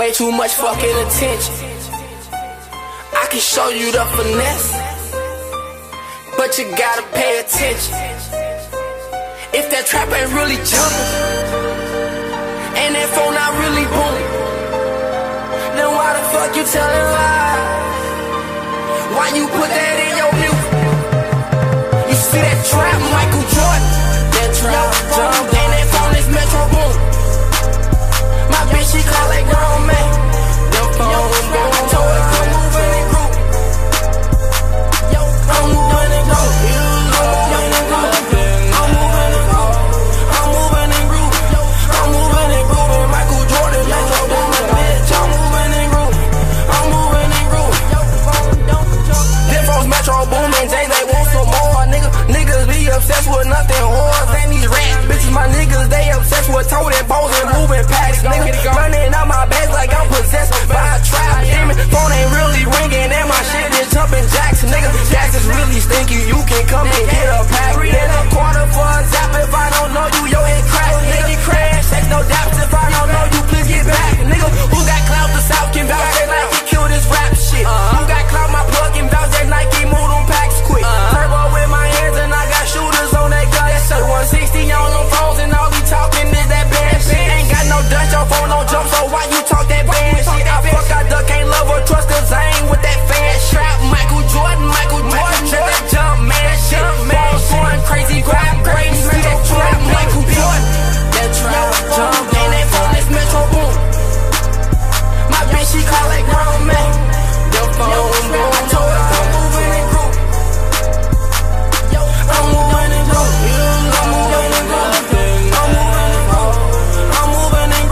Way too much fucking attention. I can show you the finesse, but you gotta pay attention. If that trap ain't really jumping, and that phone not really booming, then why the fuck you telling lies? Why you put that in and Jay, they want some more. Nigga, niggas be obsessed with nothing. Whores and these rats. Bitches, my niggas, they obsessed with toting balls and moving packs. Nigga, running out my bags like I'm possessed by a trap demon. Phone ain't really ringing and my shit is jumping she call like grown man. Your phone boom, her I'm moving in group. I'm moving in. I'm moving in. I'm moving in. I'm moving in.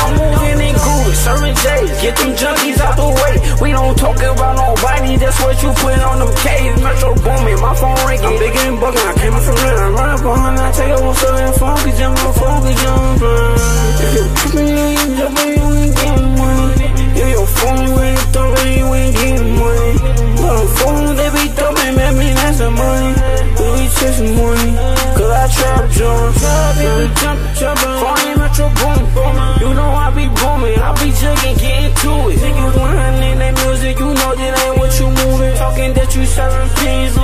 I'm moving in serving J's, get them junkies out the way. We don't talk about nobody, that's what you put on them K's. Metro Boomin, my phone ringing. They getting buckin', I came up from there, I run up on her, I take her one step and phone, cause you don't phone. If you keep me, you ain't jumping, you ain't getting money. If your phone, you ain't you ain't gettin' money. But on phone, they be thumping, man, me that's the money. We be chasing money, cause I trap jump. Trap, if you jump, jump, phone in metro boom, boom. You know I be boomin'. I be jugging, gettin' to it. Think you in that music, you know that ain't what you movin'. Talkin' that you selling things,